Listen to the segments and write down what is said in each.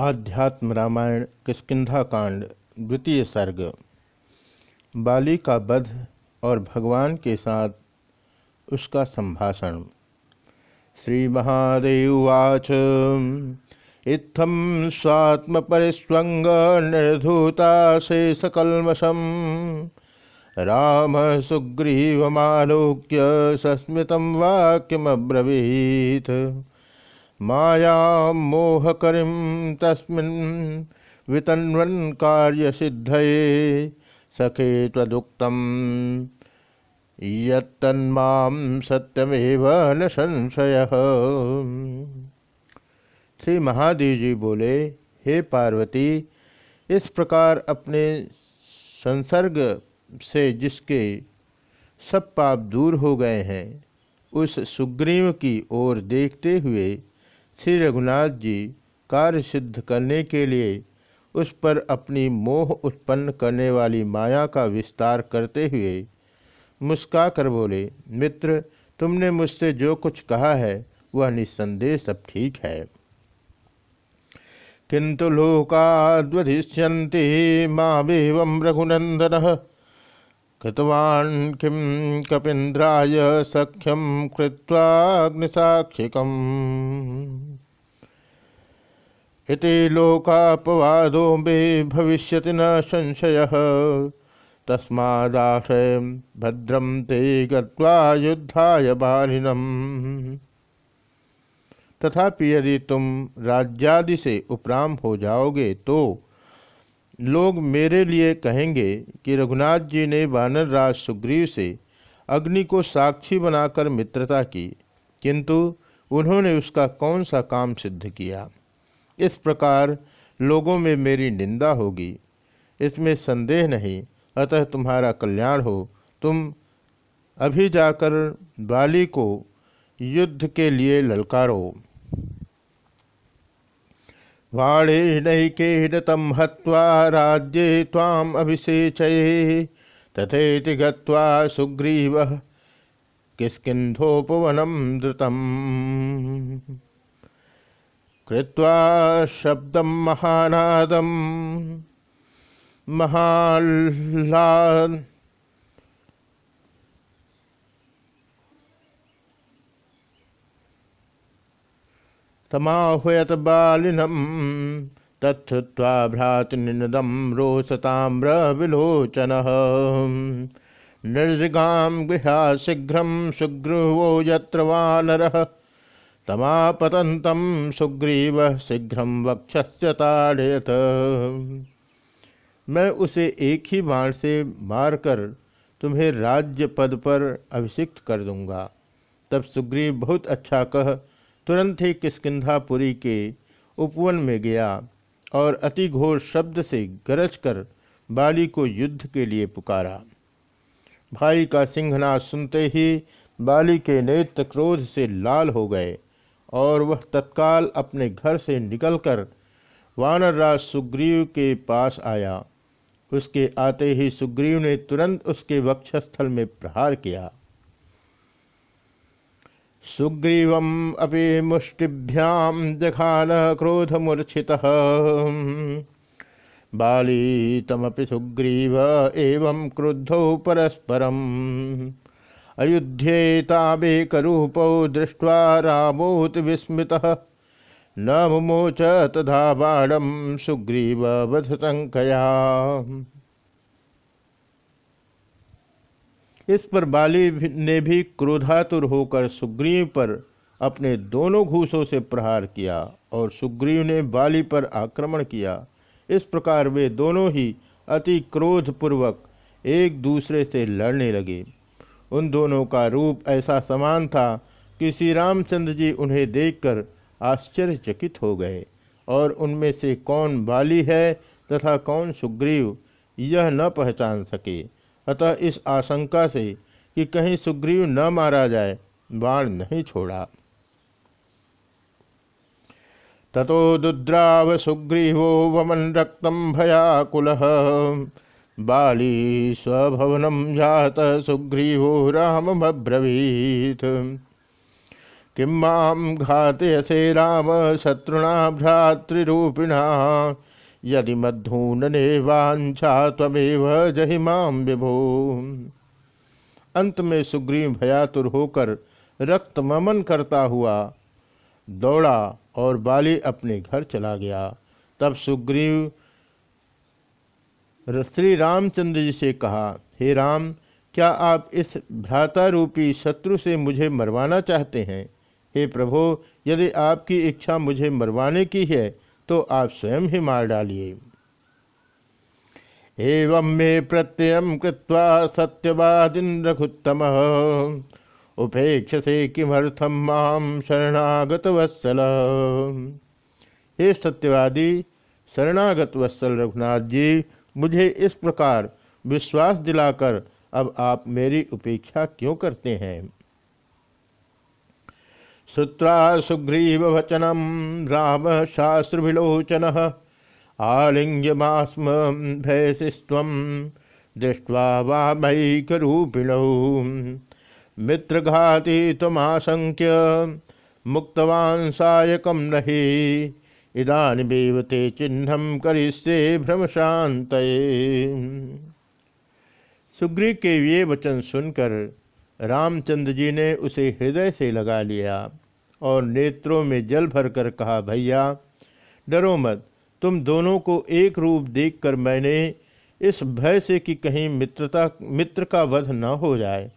आध्यात्म रामायण, किष्किंधा कांड, द्वितीय सर्ग। बाली का बध और भगवान के साथ उसका संभाषण। श्री महादेवाच इत्थम स्वात्म परिस्वंग निर्धूता शेषकलमशम राम सुग्रीवमालोक्य सस्मित वाक्यमब्रवीत। माया मोहकरीं तस्मिन् वितन्वन् कार्यसिद्धये सखे त्वदुक्तं यत्तन्मां सत्यमेव न संशय। श्री महादेव जी बोले, हे पार्वती, इस प्रकार अपने संसर्ग से जिसके सब पाप दूर हो गए हैं, उस सुग्रीव की ओर देखते हुए श्री रघुनाथ जी कार्य सिद्ध करने के लिए उस पर अपनी मोह उत्पन्न करने वाली माया का विस्तार करते हुए मुस्का कर बोले, मित्र, तुमने मुझसे जो कुछ कहा है, वह निस्संदेह सब ठीक है। किंतु लोकाद्वधिष्यन्ति मामेवं रघुनंदन कृतवान् किं कपीन्द्राय सख्यम कृत्वाग्निसाक्षिकम्। इति लोकापवादो मे भविष्यति न संशयः। तस्मादाशय भद्रम ते गत्वा युद्धाय बालिनम। तथापि यदि तुम राज्यादि से उपराम हो जाओगे तो लोग मेरे लिए कहेंगे कि रघुनाथ जी ने वानर राज सुग्रीव से अग्नि को साक्षी बनाकर मित्रता की, किंतु उन्होंने उसका कौन सा काम सिद्ध किया? इस प्रकार लोगों में मेरी निंदा होगी। इसमें संदेह नहीं, अतः तुम्हारा कल्याण हो। तुम अभी जाकर बाली को युद्ध के लिए ललकारो। वाणेनैकेन तं हत्वा राज्ये त्वाम् तथेति गत्वा सुग्रीवः किष्किन्धोपवनं धृतम्। कृत्वा शब्दं महानादं महाल्ला तमाहुयत बालिनम तत्वा भ्रातृनिनदम रोषताम्र विलोचन निर्जिगाम गृहा शीघ्र सुग्रीवो यत्र वानर तमापतंतम सुग्रीव शीघ्र वक्षस्य ताड़यत। मैं उसे एक ही बाण से मारकर तुम्हें राज्य पद पर अभिषिक्त कर दूँगा। तब सुग्रीव बहुत अच्छा कह तुरंत ही किस्किंधापुरी के उपवन में गया और अति घोर शब्द से गरज कर बाली को युद्ध के लिए पुकारा। भाई का सिंहनाद सुनते ही बाली के नेत्र क्रोध से लाल हो गए और वह तत्काल अपने घर से निकलकर वानरराज सुग्रीव के पास आया। उसके आते ही सुग्रीव ने तुरंत उसके वक्षस्थल में प्रहार किया। सुग्रीव अभी मुष्टिभ्याम जघान क्रोधमूर्छित। बाली तमपि सुग्रीव एवं क्रुद्धौ परस्परम। अयुध्येताबेकरूपौ दृष्ट्वा रामोत विस्मित। न मुमोच तथा सुग्रीव इस पर बाली ने भी क्रोधातुर होकर सुग्रीव पर अपने दोनों घूसों से प्रहार किया और सुग्रीव ने बाली पर आक्रमण किया। इस प्रकार वे दोनों ही अति क्रोधपूर्वक एक दूसरे से लड़ने लगे। उन दोनों का रूप ऐसा समान था कि श्री रामचंद्र जी उन्हें देखकर आश्चर्यचकित हो गए और उनमें से कौन बाली है तथा कौन सुग्रीव, यह न पहचान सके। अतः इस आशंका से कि कहीं सुग्रीव न मारा जाए, बाण नहीं छोड़ा। ततो दुद्राव सुग्रीवो वमन रक्तम भयाकुल। बाली स्वभवनम जात सुग्रीवो रामब्रवीत किं माँ घातयसे राम शत्रुणा भ्रातृरूपिणा। यदि मधूनने वांछा तमेव जहि माम विभो। अंत में सुग्रीव भयातुर होकर रक्त ममन करता हुआ दौड़ा और बाली अपने घर चला गया। तब सुग्रीव श्री रामचंद्र जी से कहा, हे राम, क्या आप इस भ्राता रूपी शत्रु से मुझे मरवाना चाहते हैं? हे प्रभो, यदि आपकी इच्छा मुझे मरवाने की है तो आप स्वयं ही मार डालिए। एवं मे प्रत्यय कृत्वा सत्यवादिन रघुत्तम उपेक्षसे किमर्थम माम शरणागत वत्सल हे सत्यवादी शरणागत वत्सल रघुनाथ जी, मुझे इस प्रकार विश्वास दिलाकर अब आप मेरी उपेक्षा क्यों करते हैं? श्रुवा सुग्रीव वचनम राम शास्त्र विलोचन आलिंग्यमास्म भयसिस्व दृष्ट्वा वामैकरूपिण। मित्रघाती तमाशंक्य मुक्तवान् सायकम नहि, इदानीमेव ते चिन्हम करिष्ये भ्रम शांत सुग्रीव के ये वचन सुनकर रामचंद्र जी ने उसे हृदय से लगा लिया और नेत्रों में जल भरकर कहा, भैया, डरो मत, तुम दोनों को एक रूप देखकर मैंने इस भय से कि कहीं मित्रता, मित्र का वध न हो जाए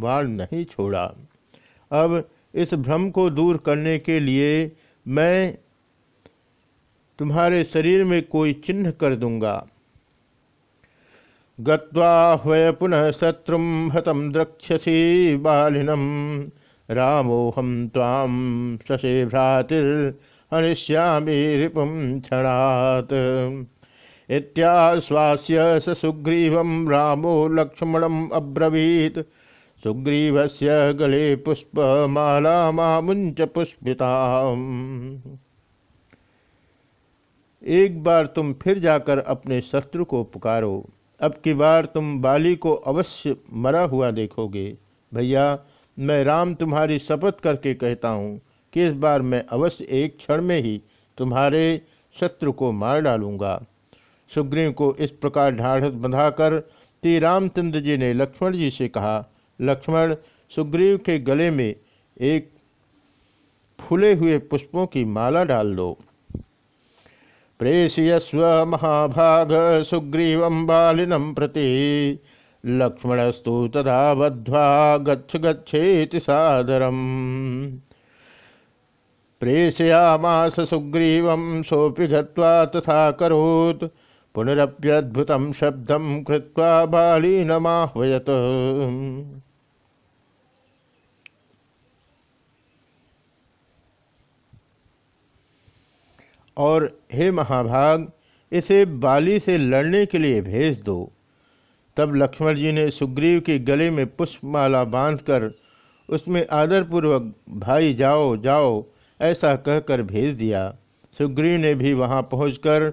बाण नहीं छोड़ा। अब इस भ्रम को दूर करने के लिए मैं तुम्हारे शरीर में कोई चिन्ह कर दूँगा। गत्वा पुनः शत्रु हतम द्रक्ष्यसी बालिनम रामोहम ताम शशे भ्रातिर्हनिष्यामी रिपुम क्षणात्। इत्याश्वास्य स सुग्रीव रामो अब्रवीत। सुग्रीव से गले पुष्पमाला मामुंच पुष्पिता एक बार तुम फिर जाकर अपने शत्रु को पुकारो। अब की बार तुम बाली को अवश्य मरा हुआ देखोगे। भैया, मैं राम तुम्हारी शपथ करके कहता हूँ कि इस बार मैं अवश्य एक क्षण में ही तुम्हारे शत्रु को मार डालूँगा। सुग्रीव को इस प्रकार ढाढ़स बंधाकर श्री रामचंद्र जी ने लक्ष्मण जी से कहा, लक्ष्मण, सुग्रीव के गले में एक फूले हुए पुष्पों की माला डाल दो। प्रेषयस्व महाभाग सुग्रीव बालिनम प्रति। लक्ष्मणस्तु तथा बद्ध्वा गच्छ गच्छेति सादरम। प्रेषयामास सुग्रीव सोपि गत्वा तथा करोत्। पुनरप्यद्भुतं शब्दं कृत्वा बालीनमाह्वयत्। और हे महाभाग, इसे बाली से लड़ने के लिए भेज दो। तब लक्ष्मण जी ने सुग्रीव के गले में पुष्पमाला बांधकर उसमें आदरपूर्वक, भाई जाओ जाओ, ऐसा कहकर भेज दिया। सुग्रीव ने भी वहाँ पहुंचकर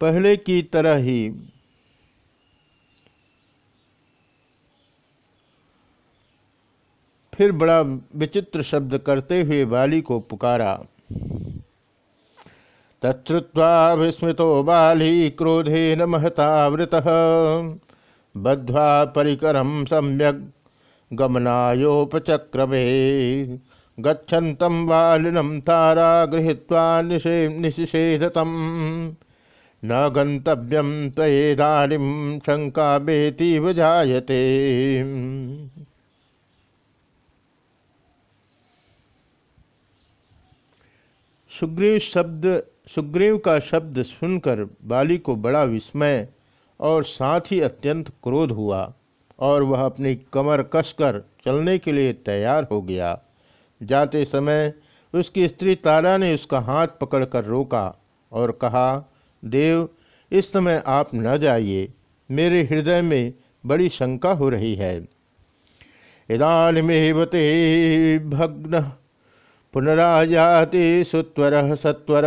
पहले की तरह ही फिर बड़ा विचित्र शब्द करते हुए बाली को पुकारा। तत्वा विस्मृतो बाली क्रोधेन महतावृतः बद्ध्वा परिकरं सम्यक् गमनायोपचक्रमे। गच्छन्तं वालिनं तारा गृहीत्वा निषे निषेधतं न गन्तव्यं त्वयेदानीं शङ्का बेतीव जायते। सुग्रीव शब्द सुग्रीव का शब्द सुनकर बाली को बड़ा विस्मय और साथ ही अत्यंत क्रोध हुआ और वह अपनी कमर कसकर चलने के लिए तैयार हो गया। जाते समय उसकी स्त्री तारा ने उसका हाथ पकड़कर रोका और कहा, देव, इस समय आप न जाइए। मेरे हृदय में बड़ी शंका हो रही है। इदानमेव भग्न पुनराजाति सुत्वर सत्वर।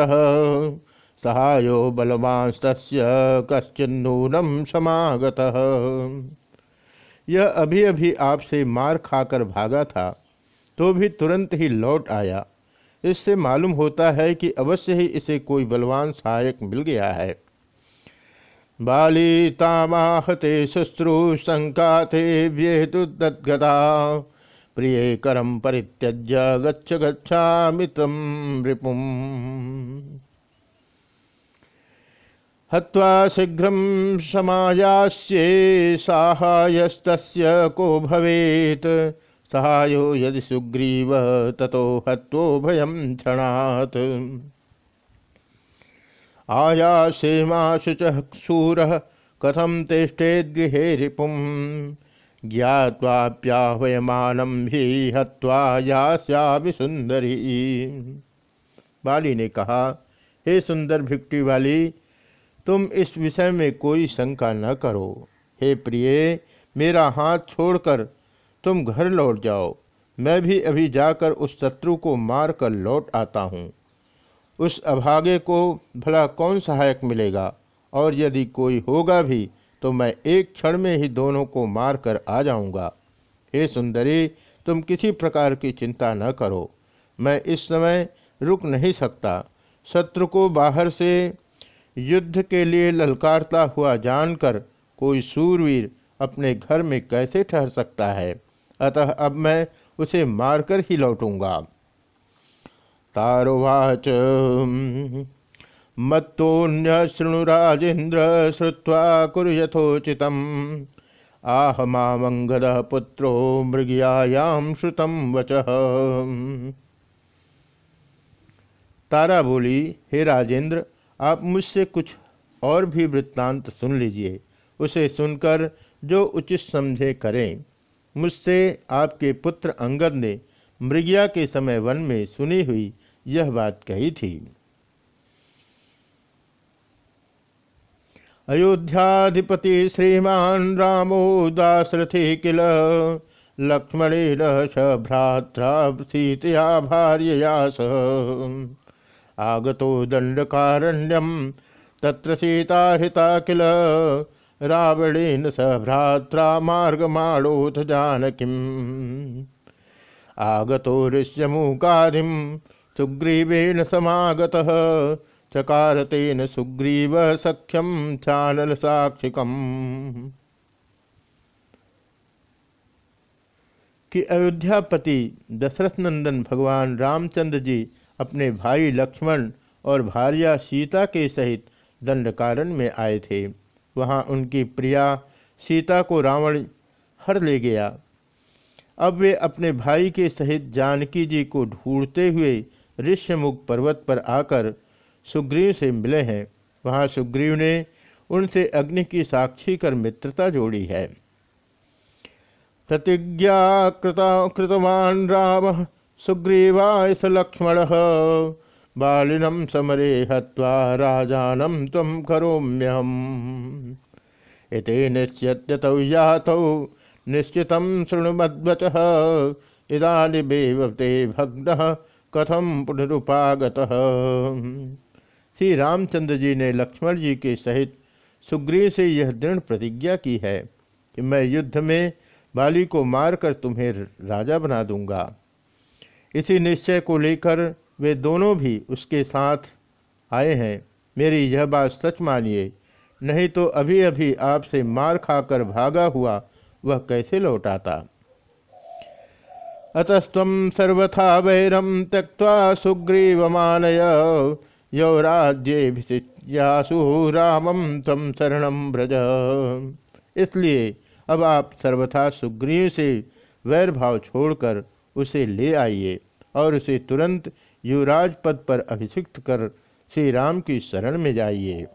सहायो बलवांस्त कश्चिन्नूनम समागत। यह अभी अभी आपसे मार खाकर भागा था तो भी तुरंत ही लौट आया। इससे मालूम होता है कि अवश्य ही इसे कोई बलवान सहायक मिल गया है। बाली तामाहते शुश्रू शंकाते व्येतुदगता प्रिय करम परित्यज्य, गच्छ गच्छामितम रिपुम हत्वा शीघ्र समायास्ये साहायस्त को भवेत। सहायो यदि सुग्रीव, ततो हत्वो भयम क्षणात्। आयासेमाशुच कथम तिष्ठेद्गृहे रिपुम। ज्ञावाप्याहयमानम ही हत्वा यास्याभि सुंदरी बाली ने कहा, हे सुंदर भिक्टी वाली, तुम इस विषय में कोई शंका न करो। हे प्रिय, मेरा हाथ छोड़कर तुम घर लौट जाओ। मैं भी अभी जाकर उस शत्रु को मार कर लौट आता हूँ। उस अभागे को भला कौन सहायक मिलेगा? और यदि कोई होगा भी तो मैं एक क्षण में ही दोनों को मार कर आ जाऊँगा। हे सुंदरी, तुम किसी प्रकार की चिंता न करो। मैं इस समय रुक नहीं सकता। शत्रु को बाहर से युद्ध के लिए ललकारता हुआ जानकर कोई सूरवीर अपने घर में कैसे ठहर सकता है? अतः अब मैं उसे मारकर ही लौटूँगा। तारोवाच मत्तोन्य शृणुराजेन्द्र श्रुवा कुर यथोचित आह मामंगद पुत्रो मृगयायाम श्रुतम वच। तारा बोली हे राजेंद्र आप मुझसे कुछ और भी वृत्तांत सुन लीजिए। उसे सुनकर जो उचित समझे करें। मुझसे आपके पुत्र अंगद ने मृगिया के समय वन में सुनी हुई यह बात कही थी। अयोध्याधिपति श्रीमान रामो दासरथि किल लक्ष्मणेन भ्रात्रा सीतया भार्यया सह। आगतो दंडकारण्यम तत्र सीताहृता किल रावणेन स भ्रात्रा मार्गमाणोथ जानकीम्। आगतो ऋष्यमूकाधिं सुग्रीवेण समागतः चकारतेन सुग्रीव सख्यम चानल साक्षिकम कि अयोध्यापति दशरथ नंदन भगवान रामचंद्र जी अपने भाई लक्ष्मण और भार्या सीता के सहित दंडकारण्य में आए थे। वहाँ उनकी प्रिया सीता को रावण हर ले गया। अब वे अपने भाई के सहित जानकी जी को ढूंढते हुए ऋष्यमुख पर्वत पर आकर सुग्रीव से मिले हैं। वहाँ सुग्रीव ने उनसे अग्नि की साक्षी कर मित्रता जोड़ी है। प्रतिज्ञा कृता, कृतवान राम, सुग्रीवाय स लक्ष्मण, बालिनम समरे हत्वा राजानम तम करोम्यहम इति निश्चित यातौ, निश्चित शृणुमद्वच इदानीमेव ते भग्न कथम पुनरुपागत। श्री रामचंद्र जी ने लक्ष्मण जी के सहित सुग्रीव से यह दृढ़ प्रतिज्ञा की है कि मैं युद्ध में बाली को मारकर तुम्हें राजा बना दूँगा। इसी निश्चय को लेकर वे दोनों भी उसके साथ आए हैं। मेरी यह बात सच मानिए, नहीं तो अभी अभी आपसे मार खाकर भागा हुआ वह कैसे लौटाता अतस्व सर्वथा वैरम त्यक्ता सुग्रीवमानय। यौराज्यसु रामम तम शरण ब्रज इसलिए अब आप सर्वथा सुग्रीव से वैर भाव छोड़कर उसे ले आइए और उसे तुरंत युवराज पद पर अभिषिक्त कर श्री राम की शरण में जाइए।